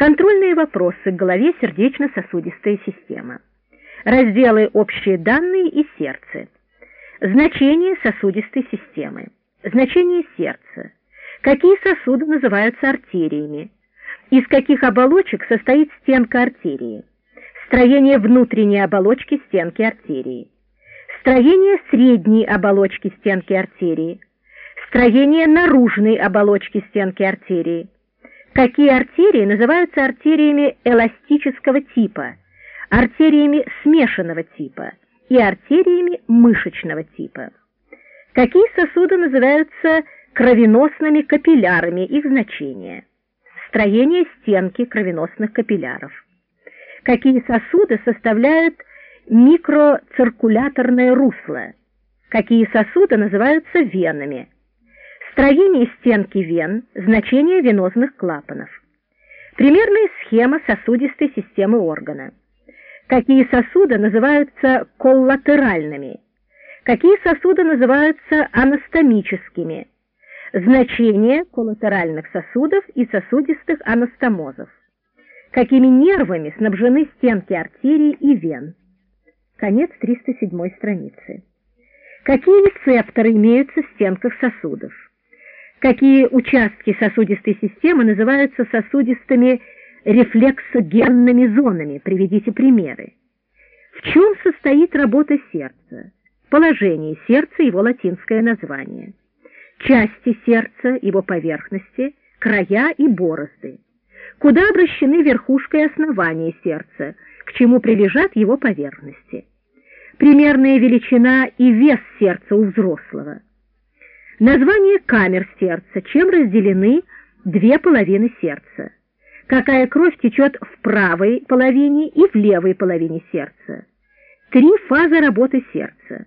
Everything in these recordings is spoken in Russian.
Контрольные вопросы к главе сердечно-сосудистая система. Разделы «Общие данные» и «Сердце». Значение сосудистой системы. Значение сердца. Какие сосуды называются артериями? Из каких оболочек состоит стенка артерии? Строение внутренней оболочки стенки артерии. Строение средней оболочки стенки артерии. Строение наружной оболочки стенки артерии. Какие артерии называются артериями эластического типа, артериями смешанного типа и артериями мышечного типа? Какие сосуды называются кровеносными капиллярами, их значение? Строение стенки кровеносных капилляров. Какие сосуды составляют микроциркуляторное русло? Какие сосуды называются венами? Строение стенки вен, значение венозных клапанов. Примерная схема сосудистой системы органа. Какие сосуды называются коллатеральными? Какие сосуды называются анастомическими? Значение коллатеральных сосудов и сосудистых анастомозов. Какими нервами снабжены стенки артерий и вен? Конец 307 страницы. Какие рецепторы имеются в стенках сосудов? Какие участки сосудистой системы называются сосудистыми рефлексогенными зонами. Приведите примеры. В чем состоит работа сердца? Положение сердца, его латинское название. Части сердца, его поверхности, края и борозды. Куда обращены верхушка и основание сердца, к чему прилежат его поверхности. Примерная величина и вес сердца у взрослого. Название камер сердца, чем разделены две половины сердца. Какая кровь течет в правой половине и в левой половине сердца. Три фазы работы сердца.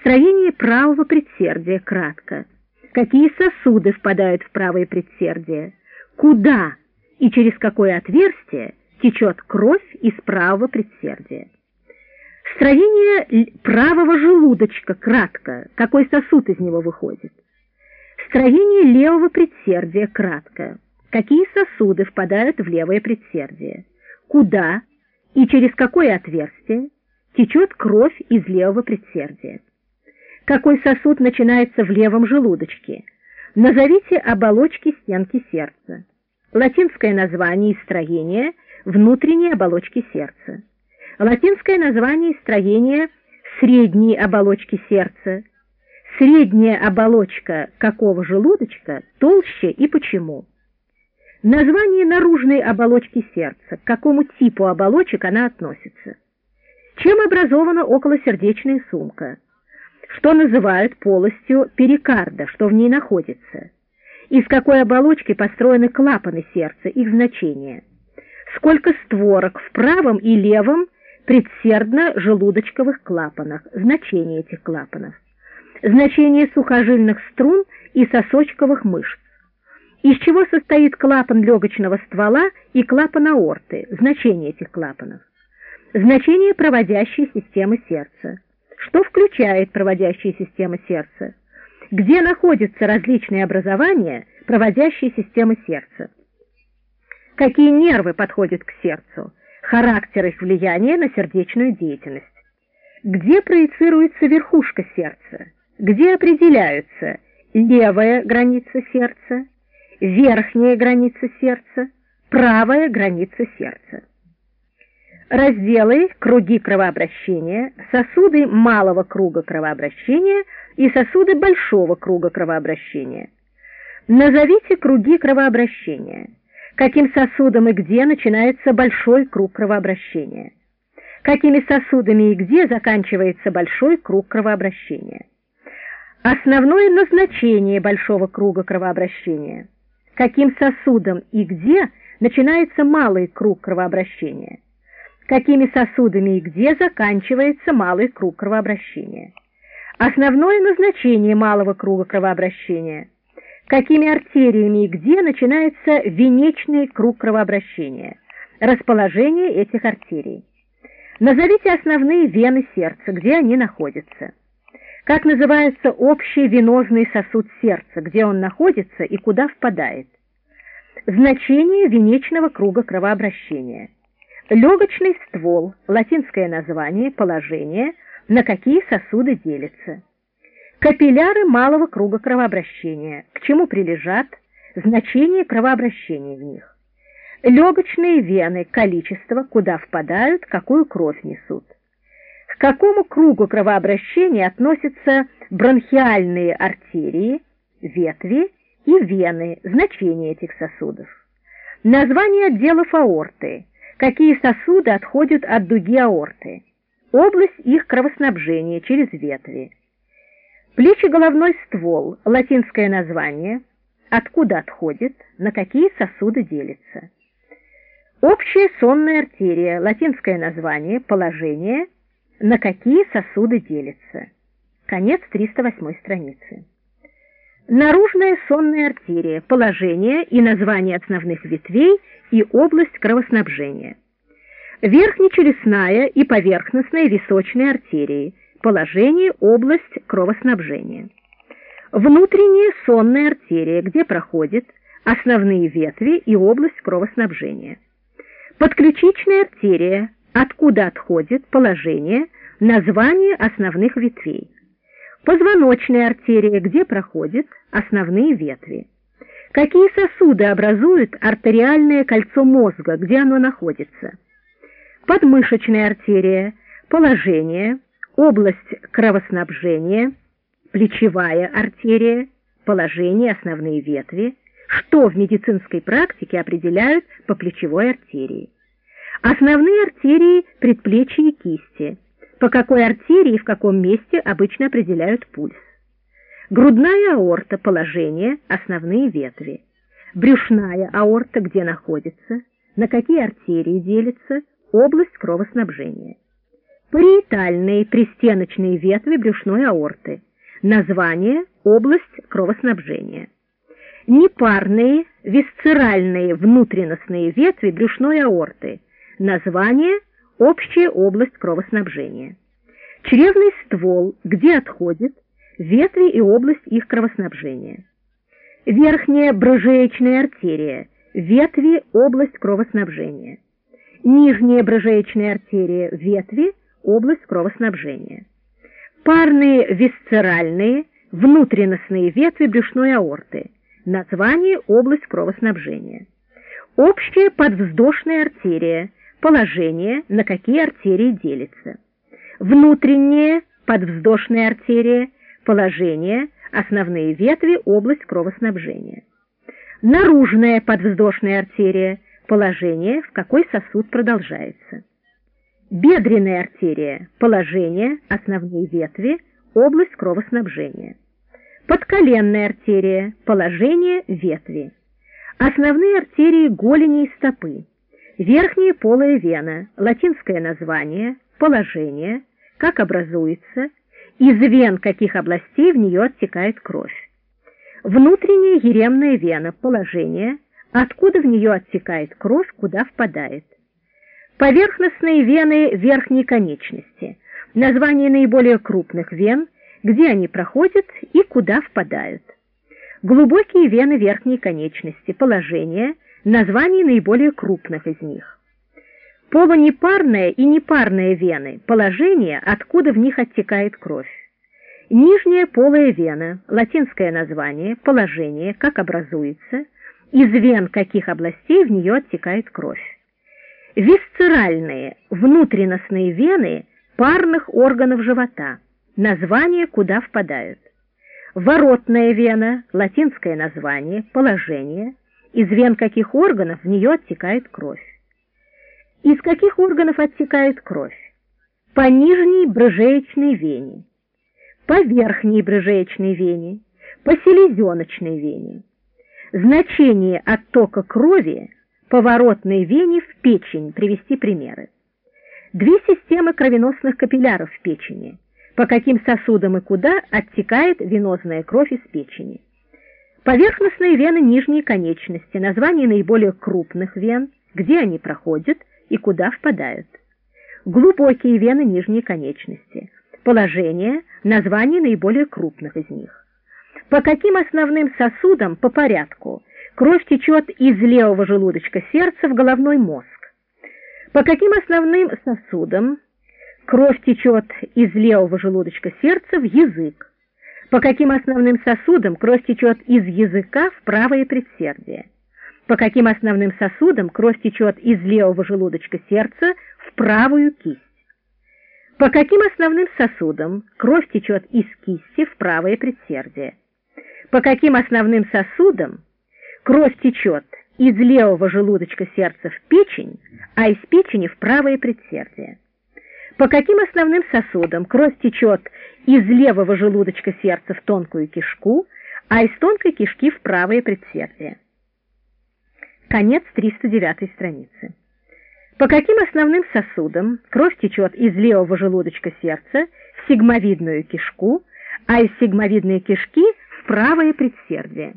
Строение правого предсердия кратко. Какие сосуды впадают в правое предсердие? Куда и через какое отверстие течет кровь из правого предсердия? Строение правого желудочка кратко. Какой сосуд из него выходит? Строение левого предсердия кратко. Какие сосуды впадают в левое предсердие? Куда и через какое отверстие течет кровь из левого предсердия? Какой сосуд начинается в левом желудочке? Назовите оболочки стенки сердца. Латинское название и строение внутренней оболочки сердца. Латинское название и строение средней оболочки сердца Средняя оболочка какого желудочка толще и почему? Название наружной оболочки сердца, к какому типу оболочек она относится? Чем образована околосердечная сумка? Что называют полостью перикарда, что в ней находится? Из какой оболочки построены клапаны сердца, их значение? Сколько створок в правом и левом предсердно-желудочковых клапанах, значение этих клапанов? Значение сухожильных струн и сосочковых мышц. Из чего состоит клапан легочного ствола и клапан аорты, значение этих клапанов. Значение проводящей системы сердца. Что включает проводящая система сердца? Где находятся различные образования проводящей системы сердца? Какие нервы подходят к сердцу? Характер их влияния на сердечную деятельность. Где проецируется верхушка сердца? Где определяются левая граница сердца, верхняя граница сердца, правая граница сердца. Разделы круги кровообращения, сосуды малого круга кровообращения и сосуды большого круга кровообращения. Назовите круги кровообращения. Каким сосудом и где начинается большой круг кровообращения? Какими сосудами и где заканчивается большой круг кровообращения? Основное назначение большого круга кровообращения. Каким сосудом и где начинается малый круг кровообращения. Какими сосудами и где заканчивается малый круг кровообращения. Основное назначение малого круга кровообращения. Какими артериями и где начинается венечный круг кровообращения. Расположение этих артерий. Назовите основные вены сердца, где они находятся. Как называется общий венозный сосуд сердца, где он находится и куда впадает? Значение венечного круга кровообращения. Легочный ствол, латинское название, положение, на какие сосуды делятся. Капилляры малого круга кровообращения, к чему прилежат, значение кровообращения в них. Легочные вены, количество, куда впадают, какую кровь несут. К какому кругу кровообращения относятся бронхиальные артерии, ветви и вены, значение этих сосудов. Название отделов аорты, какие сосуды отходят от дуги аорты, область их кровоснабжения через ветви. Плечеголовной ствол, латинское название, откуда отходит, на какие сосуды делится. Общая сонная артерия, латинское название, положение, на какие сосуды делится. Конец 308 страницы. Наружная сонная артерия, положение и название основных ветвей и область кровоснабжения. Верхнечелюстная и поверхностная височные артерии, положение, область кровоснабжения. Внутренняя сонная артерия, где проходят основные ветви и область кровоснабжения. Подключичная артерия, откуда отходит положение, название основных ветвей позвоночная артерия, где проходят основные ветви. Какие сосуды образуют артериальное кольцо мозга, где оно находится? Подмышечная артерия, положение, область кровоснабжения, плечевая артерия, положение, основные ветви, что в медицинской практике определяют по плечевой артерии. Основные артерии предплечья и кисти – по какой артерии и в каком месте обычно определяют пульс. Грудная аорта – положение, основные ветви. Брюшная аорта, где находится, на какие артерии делится, область кровоснабжения. Париетальные пристеночные ветви брюшной аорты. Название – область кровоснабжения. Непарные висцеральные внутренностные ветви брюшной аорты. Название – общая область кровоснабжения. Чревный ствол, где отходит, ветви и область их кровоснабжения. Верхняя брожеечная артерия, ветви, область кровоснабжения. Нижняя брожеечная артерия, ветви, область кровоснабжения. Парные висцеральные, внутренностные ветви брюшной аорты, название область кровоснабжения. Общая подвздошная артерия, положение, на какие артерии делится. Внутренняя подвздошная артерия, положение, основные ветви, область кровоснабжения. Наружная подвздошная артерия, положение, в какой сосуд продолжается. Бедренная артерия, положение, основные ветви, область кровоснабжения. Подколенная артерия, положение, ветви. Основные артерии голени и стопы. Верхняя полая вена, латинское название, положение, как образуется, из вен каких областей в нее оттекает кровь. Внутренняя еремная вена, положение, откуда в нее оттекает кровь, куда впадает. Поверхностные вены верхней конечности, название наиболее крупных вен, где они проходят и куда впадают. Глубокие вены верхней конечности, положение – названий наиболее крупных из них. Полунепарная и непарная вены – положение, откуда в них оттекает кровь. Нижняя полая вена, латинское название, положение, как образуется, из вен каких областей в нее оттекает кровь. Висцеральные, внутренностные вены парных органов живота, название, куда впадают. Воротная вена, латинское название, положение – из вен каких органов в нее оттекает кровь. Из каких органов оттекает кровь? По нижней брыжеечной вене, по верхней брыжеечной вене, по селезеночной вене. Значение оттока крови по воротной вене в печень, привести примеры. Две системы кровеносных капилляров в печени, по каким сосудам и куда оттекает венозная кровь из печени. Поверхностные вены нижней конечности, название наиболее крупных вен, где они проходят и куда впадают. Глубокие вены нижней конечности, положение, название наиболее крупных из них. По каким основным сосудам по порядку кровь течет из левого желудочка сердца в головной мозг? По каким основным сосудам кровь течет из левого желудочка сердца в язык? По каким основным сосудам кровь течет из языка в правое предсердие? По каким основным сосудам кровь течет из левого желудочка сердца в правую кисть? По каким основным сосудам кровь течет из кисти в правое предсердие? По каким основным сосудам кровь течет из левого желудочка сердца в печень, а из печени в правое предсердие? По каким основным сосудам кровь течет из левого желудочка сердца в тонкую кишку, а из тонкой кишки в правое предсердие? Конец 309 страницы. По каким основным сосудам кровь течет из левого желудочка сердца в сигмовидную кишку, а из сигмовидной кишки в правое предсердие?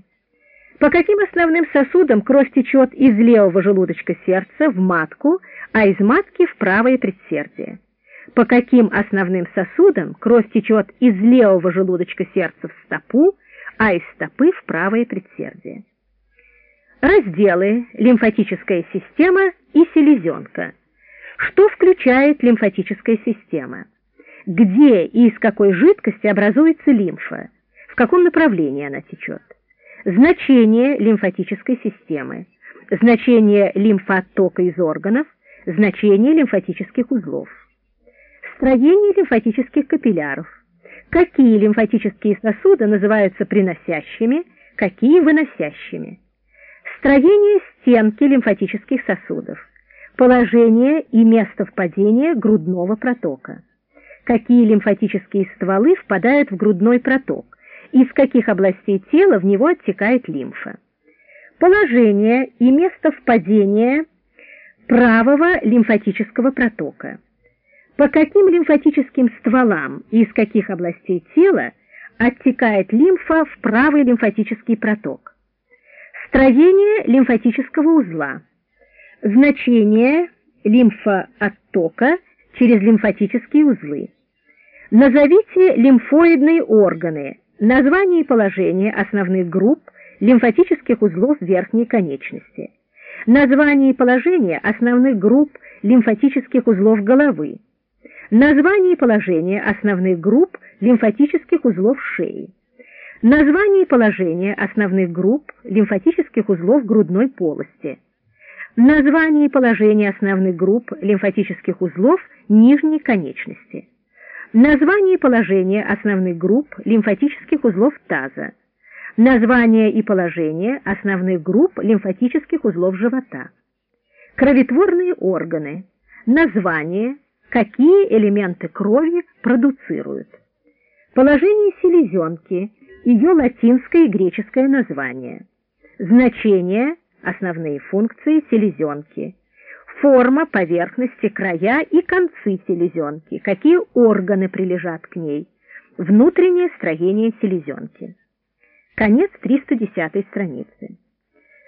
По каким основным сосудам кровь течет из левого желудочка сердца в матку, а из матки в правое предсердие? По каким основным сосудам кровь течет из левого желудочка сердца в стопу, а из стопы в правое предсердие? Разделы лимфатическая система и селезенка. Что включает лимфатическая система? Где и из какой жидкости образуется лимфа? В каком направлении она течет? Значение лимфатической системы. Значение лимфооттока из органов. Значение лимфатических узлов. Строение лимфатических капилляров. Какие лимфатические сосуды называются приносящими, какие выносящими. Строение стенки лимфатических сосудов. Положение и место впадения грудного протока. Какие лимфатические стволы впадают в грудной проток, из каких областей тела в него оттекает лимфа. Положение и место впадения правого лимфатического протока. По каким лимфатическим стволам и из каких областей тела оттекает лимфа в правый лимфатический проток. Строение лимфатического узла. Значение лимфооттока через лимфатические узлы. Назовите лимфоидные органы, название и положение основных групп лимфатических узлов верхней конечности. Название и положение основных групп лимфатических узлов головы. Название и положение основных групп лимфатических узлов шеи. Название и положение основных групп лимфатических узлов грудной полости. Название и положение основных групп лимфатических узлов нижней конечности. Название и положение основных групп лимфатических узлов таза. Название и положение основных групп лимфатических узлов живота. Кровотворные органы. Название, какие элементы крови продуцируют. Положение селезенки ее латинское и греческое название, значение, основные функции селезенки, форма, поверхности, края и концы селезенки, какие органы прилежат к ней, внутреннее строение селезенки. Конец 310 страницы.